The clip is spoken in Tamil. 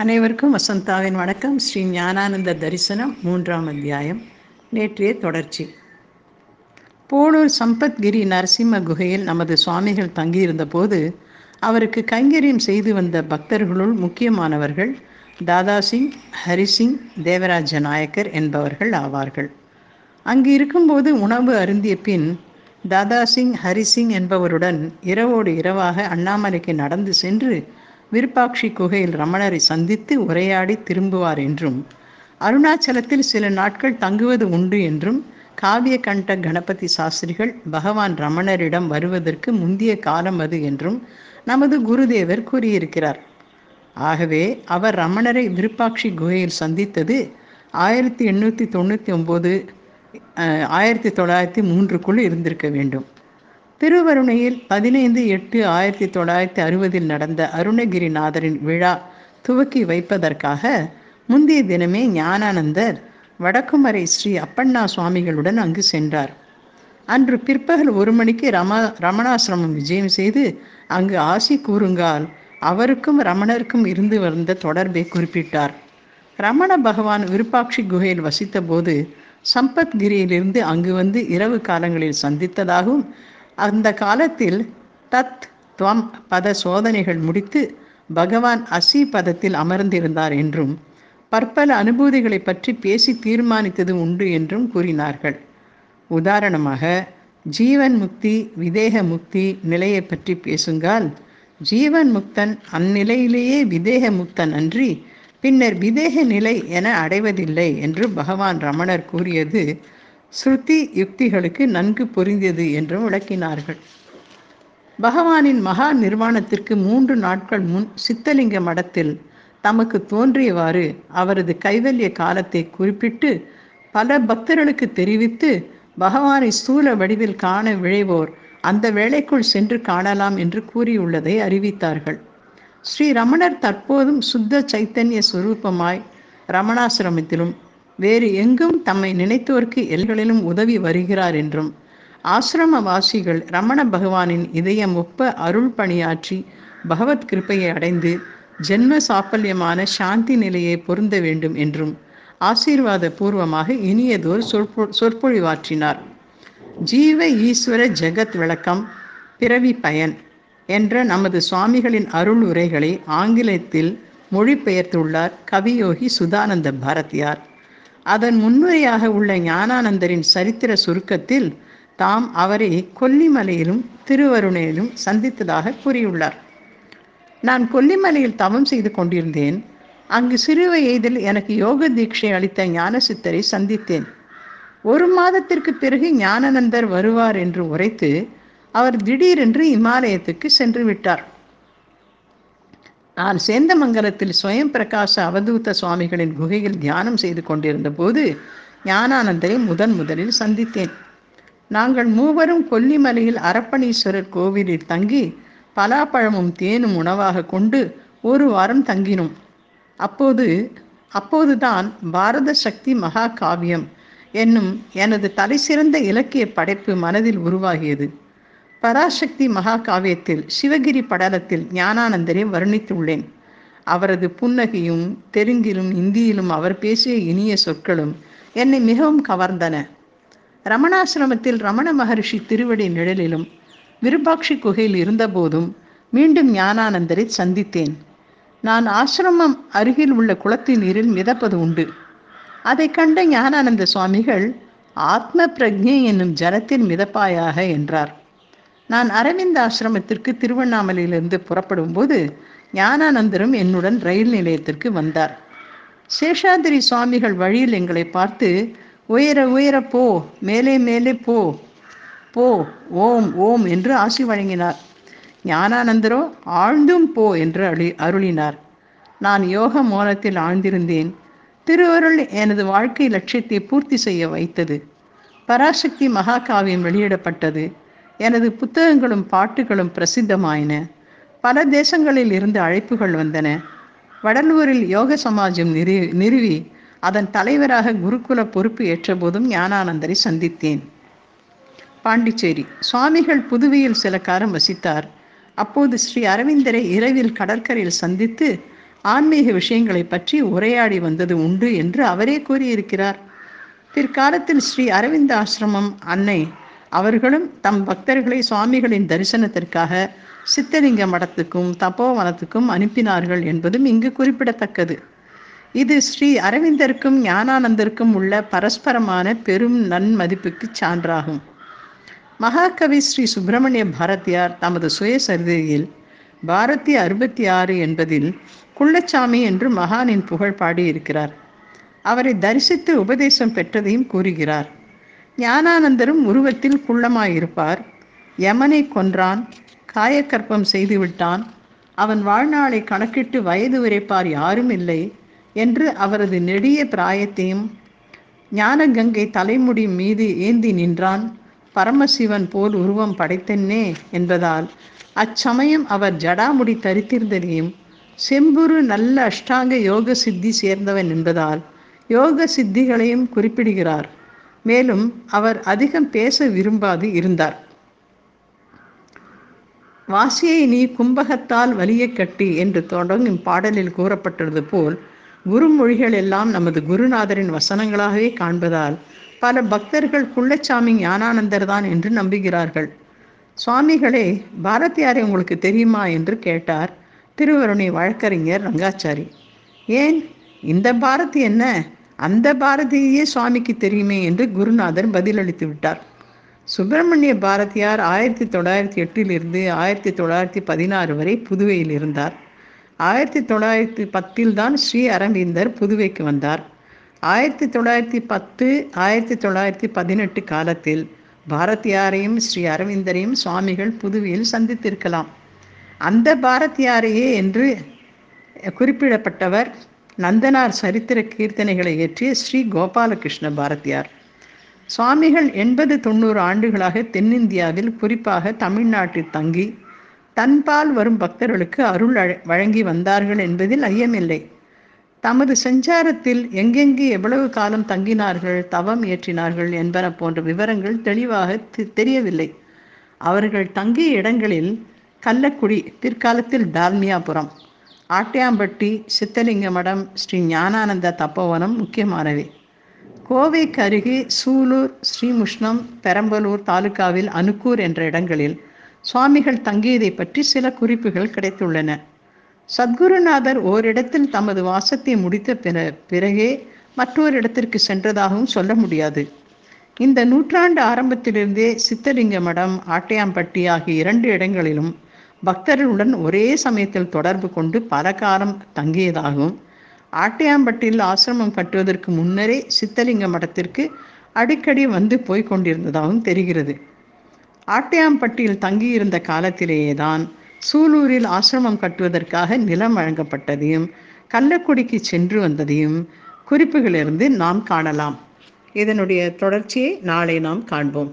அனைவருக்கும் வசந்தாவின் வணக்கம். ஸ்ரீ ஞானானந்த தரிசனம் மூன்றாம் அத்தியாயம். நேற்றைய தொடர்ச்சி. போனூர் சம்பத்கிரி நரசிம்ம குகையில் நமது சுவாமிகள் தங்கியிருந்த போது அவருக்கு கைங்கரியம் செய்து வந்த பக்தர்களுள் முக்கியமானவர்கள் தாதாசிங் ஹரிசிங் தேவராஜ நாயக்கர் என்பவர்கள் ஆவார்கள். அங்கு இருக்கும்போது உணவு அருந்திய பின் தாதாசிங் ஹரிசிங் என்பவருடன் இரவோடு இரவாக அண்ணாமலைக்கு நடந்து சென்று விருப்பாட்சி குகையில் ரமணரை சந்தித்து உரையாடி திரும்புவார் என்றும் அருணாச்சலத்தில் சில நாட்கள் தங்குவது உண்டு என்றும் காவிய கண்ட கணபதி சாஸ்திரிகள் பகவான் ரமணரிடம் வருவதற்கு முந்திய காலம் அது என்றும் நமது குருதேவர் கூறியிருக்கிறார். ஆகவே அவர் ரமணரை விருப்பாட்சி குகையில் சந்தித்தது ஆயிரத்தி எண்ணூற்றி தொண்ணூற்றி ஒம்பது ஆயிரத்தி தொள்ளாயிரத்தி மூன்றுக்குள் இருந்திருக்க வேண்டும். திருவருணையில் பதினைந்து எட்டு ஆயிரத்தி தொள்ளாயிரத்தி அறுபதில் நடந்த அருணகிரிநாதரின் விழா துவக்கி வைப்பதற்காக முந்தைய தினமே ஞானானந்தர் வடக்குமரை ஸ்ரீ அப்பண்ணா சுவாமிகளுடன் அங்கு சென்றார். அன்று பிற்பகல் ஒரு மணிக்கு ரம ரமணாசிரமம் விஜயம் செய்து அங்கு ஆசி கூறுங்கால் அவருக்கும் ரமணருக்கும் இருந்து வந்த தொடர்பை குறிப்பிட்டார். ரமண பகவான் விருப்பாட்சி குகையில் வசித்த போது சம்பத்கிரியிலிருந்து அங்கு வந்து இரவு காலங்களில் சந்தித்ததாகவும் அந்த காலத்தில் தத் துவம் பத சோதனைகள் முடித்து பகவான் அசி பதத்தில் அமர்ந்திருந்தார் என்றும் பற்பல அனுபூதிகளை பற்றி பேசி தீர்மானித்தது உண்டு என்றும் கூறினார்கள். உதாரணமாக ஜீவன் முக்தி விதேக முக்தி நிலையை பற்றி பேசுங்கால் ஜீவன் முக்தன் அந்நிலையிலேயே விதேக முக்தன் அன்றி பின்னர் விதேக நிலை என அடைவதில்லை என்று பகவான் ரமணர் கூறியது ஸ்ருதி யுக்திகளுக்கு நன்கு பொருந்தியது என்றும் விளக்கினார்கள். பகவானின் மகா நிர்வாணத்திற்கு மூன்று நாட்கள் முன் சித்தலிங்க மடத்தில் தமக்கு தோன்றியவாறு அவரது கைவல்ய காலத்தை குறிப்பிட்டு பல பக்தர்களுக்கு தெரிவித்து பகவானை ஸ்தூல வடிவில் காண விழைவோர் அந்த வேளைக்குள் சென்று காணலாம் என்று கூறியுள்ளதை அறிவித்தார்கள். ஸ்ரீ ரமணர் தற்போதும் சுத்த சைத்தன்ய சுரூபமாய் ரமணாசிரமத்திலும் வேறு எங்கும் தம்மை நினைத்தோர்க்கு எல்களிலும் உதவி வருகிறார் என்றும். ஆசிரமவாசிகள் ரமண பகவானின் இதயம் ஒப்ப அருள் பணியாற்றி பகவத் கிருப்பையை அடைந்து ஜென்ம சாப்பல்யமான சாந்தி நிலையை பொருந்த வேண்டும் என்றும் ஆசீர்வாத பூர்வமாக இனியதோர் சொற்பொ சொற்பொழிவாற்றினார். ஜீவ ஈஸ்வர ஜெகத் விளக்கம் பிறவி பயன் என்ற நமது சுவாமிகளின் அருள் உரைகளை ஆங்கிலத்தில் மொழிபெயர்த்துள்ளார் கவியோகி சுதானந்த பாரதியார். அதன் முன்னுரையாக உள்ள ஞானானந்தரின் சரித்திர சுருக்கத்தில் தாம் அவரை கொல்லிமலையிலும் திருவருணையிலும் சந்தித்ததாக கூறியுள்ளார். நான் கொல்லிமலையில் தவம் செய்து கொண்டிருந்தேன். அங்கு சிறு வயதில் எனக்கு யோக தீட்சை அளித்த ஞானசித்தரை சந்தித்தேன். ஒரு மாதத்திற்கு பிறகு ஞானானந்தர் வருவார் என்று உரைத்து அவர் திடீரென்று இமாலயத்துக்கு சென்று விட்டார். நான் சேந்தமங்கலத்தில் சுயம் பிரகாச அவதூத சுவாமிகளின் குகையில் தியானம் செய்து கொண்டிருந்த போது ஞானானந்தரை முதன் முதலில் சந்தித்தேன். நாங்கள் மூவரும் கொல்லிமலையில் அரப்பணீஸ்வரர் கோவிலில் தங்கி பலாப்பழமும் தேனும் உணவாக கொண்டு ஒரு வாரம் தங்கினோம். அப்போது அப்போதுதான் பாரத சக்தி மகா காவியம் என்னும் எனது தலைசிறந்த இலக்கிய படைப்பு மனதில் உருவாகியது. பராசக்தி மகாகாவியத்தில் சிவகிரி படலத்தில் ஞானானந்தரை வர்ணித்துள்ளேன். அவரது புன்னகையும் தெலுங்கிலும் இந்தியிலும் அவர் பேசிய இனிய சொற்களும் என்னை மிகவும் கவர்ந்தன. ரமணாசிரமத்தில் ரமண மகரிஷி திருவடி நிழலிலும் விருபாட்சி குகையில் இருந்தபோதும் மீண்டும் ஞானானந்தரை சந்தித்தேன். நான் ஆசிரமம் அருகில் உள்ள குளத்தின் நீரில் மிதப்பது உண்டு. அதை கண்ட ஞானானந்த சுவாமிகள் ஆத்ம பிரஜை என்னும் ஜலத்தில் மிதப்பாயாக என்றார். நான் அரவிந்த் ஆசிரமத்திற்கு திருவண்ணாமலையிலிருந்து புறப்படும் போது ஞானானந்தரும் என்னுடன் ரயில் நிலையத்திற்கு வந்தார். சேஷாதிரி சுவாமிகள் வழியில் எங்களை பார்த்து உயர உயர போ மேலே மேலே போ போ ஓம் ஓம் என்று ஆசி வழங்கினார். ஞானானந்தரோ ஆழ்ந்தும் போ என்று அழி அருளினார். நான் யோக மோனத்தில் ஆழ்ந்திருந்தேன். திருவருள் எனது வாழ்க்கை லட்சியத்தை பூர்த்தி செய்ய வைத்தது. பராசக்தி மகாகாவியம் வெளியிடப்பட்டது. எனது புத்தகங்களும் பாட்டுகளும் பிரசித்தமாயின. பல தேசங்களில் இருந்து அழைப்புகள் வந்தன. வடலூரில் யோக சமாஜம் நிறு நிறுவி அதன் தலைவராக குருகுல பொறுப்பு ஏற்றபோதும் ஞானானந்தரை சந்தித்தேன். பாண்டிச்சேரி சுவாமிகள் புதுவையில் சில காலம் வசித்தார். அப்போது ஸ்ரீ அரவிந்தரை இரவில் கடற்கரையில் சந்தித்து ஆன்மீக விஷயங்களை பற்றி உரையாடி வந்தது உண்டு என்று அவரே கூறியிருக்கிறார். பிற்காலத்தில் ஸ்ரீ அரவிந்த ஆசிரமம் அன்னை அவர்களும் தம் பக்தர்களை சுவாமிகளின் தரிசனத்திற்காக சித்தலிங்க மடத்துக்கும் தபோவனத்துக்கும் அனுப்பினார்கள் என்பதும் இங்கு குறிப்பிடத்தக்கது. இது ஸ்ரீ அரவிந்தருக்கும் ஞானானந்தருக்கும் உள்ள பரஸ்பரமான பெரும் நன்மதிப்புக்கு சான்றாகும். மகாகவி ஸ்ரீ சுப்பிரமணிய பாரதியார் தமது சுயசரிதையில் பாரதி அறுபத்தி ஆறு என்பதில் குள்ளச்சாமி என்று மகானின் புகழ் பாடியிருக்கிறார். அவரை தரிசித்து உபதேசம் பெற்றதையும் கூறுகிறார். ஞானானந்தரும் உருவத்தில் குள்ளமாயிருப்பார். யமனை கொன்றான் காயக்கற்பம் செய்துவிட்டான். அவன் வாழ்நாளை கணக்கிட்டு வயது உரைப்பார் யாரும் இல்லை என்று அவரது நெடிய பிராயத்தையும் ஞானகங்கை தலைமுடி மீது ஏந்தி நின்றான். பரமசிவன் போல் உருவம் படைத்தன்னே என்பதால் அச்சமயம் அவர் ஜடாமுடி தரித்திருந்ததையும் செம்புரு நல்ல அஷ்டாங்க யோக சித்தி சேர்ந்தவன் என்பதால் யோக சித்திகளையும் குறிப்பிடுகிறார். மேலும் அவர் அதிகம் பேச விரும்பாது இருந்தார். வாசியை நீ கும்பகத்தால் வலிய கட்டி என்று தொடங்கும் பாடலில் கூறப்பட்டது போல் குருமொழிகள் எல்லாம் நமது குருநாதரின் வசனங்களாகவே காண்பதால் பல பக்தர்கள் குள்ளச்சாமி ஞானானந்தர் தான் என்று நம்புகிறார்கள். சுவாமிகளே பாரதியாரை உங்களுக்கு தெரியுமா? என்று கேட்டார் திருவருணை வழக்கறிஞர் ரங்காச்சாரி. ஏன்? இந்த பாரதி என்ன? அந்த பாரதியே சுவாமிக்கு தெரியுமே என்று குருநாதர் பதிலளித்து விட்டார். சுப்பிரமணிய பாரதியார் ஆயிரத்தி தொள்ளாயிரத்தி எட்டிலிருந்து ஆயிரத்தி தொள்ளாயிரத்தி பதினாறு வரை புதுவையில் இருந்தார். ஆயிரத்தி தொள்ளாயிரத்தி பத்தில் தான் ஸ்ரீ அரவிந்தர் புதுவைக்கு வந்தார். ஆயிரத்தி தொள்ளாயிரத்தி பத்து ஆயிரத்தி தொள்ளாயிரத்தி பதினெட்டு காலத்தில் பாரதியாரையும் ஸ்ரீ அரவிந்தரையும் சுவாமிகள் புதுவையில் சந்தித்திருக்கலாம். அந்த பாரதியாரையே என்று குறிப்பிடப்பட்டவர் நந்தனார் சரித்திர கீர்த்தனைகளை இயற்றிய ஸ்ரீ கோபாலகிருஷ்ண பாரதியார். சுவாமிகள் எண்பது தொண்ணூறு ஆண்டுகளாக தென்னிந்தியாவில் குறிப்பாக தமிழ்நாட்டில் தங்கி தன்பால் வரும் பக்தர்களுக்கு அருள் வழங்கி வந்தார்கள் என்பதில் ஐயமில்லை. தமது சஞ்சாரத்தில் எங்கெங்கு எவ்வளவு காலம் தங்கினார்கள் தவம் இயற்றினார்கள் என்பன போன்ற விவரங்கள் தெளிவாக தெரியவில்லை. அவர்கள் தங்கிய இடங்களில் கள்ளக்குடி பிற்காலத்தில் டால்மியாபுரம் ஆட்டியாம்பட்டி சித்தலிங்க மடம் ஸ்ரீ ஞானானந்த தப்போவனம் முக்கியமானவை. கோவைக்கு அருகே சூலூர் ஸ்ரீமுஷ்ணம் பெரம்பலூர் தாலுகாவில் அனுக்கூர் என்ற இடங்களில் சுவாமிகள் தங்கியதை பற்றி சில குறிப்புகள் கிடைத்துள்ளன. சத்குருநாதர் ஓரிடத்தில் தமது வாசத்தை முடித்த பிற பிறகே மற்றொரு இடத்திற்கு சென்றதாகவும் சொல்ல முடியாது. இந்த நூற்றாண்டு ஆரம்பத்திலிருந்தே சித்தலிங்க மடம் ஆட்டையாம்பட்டி ஆகிய இரண்டு இடங்களிலும் பக்தர்களுடன் ஒரே சமயத்தில் தொடர்பு கொண்டு பல காலம் தங்கியதாகவும் ஆட்டையாம்பட்டியில் ஆசிரமம் கட்டுவதற்கு முன்னரே சித்தலிங்க மடத்திற்கு அடிக்கடி வந்து போய் கொண்டிருந்ததாகவும் தெரிகிறது. ஆட்டையாம்பட்டியில் தங்கியிருந்த காலத்திலேயே தான் சூலூரில் ஆசிரமம் கட்டுவதற்காக நிலம் வழங்கப்பட்டதையும் கள்ளக்குடிக்கு சென்று வந்ததையும் குறிப்புகளிலிருந்து நாம் காணலாம். இதனுடைய தொடர்ச்சியை நாளை நாம் காண்போம்.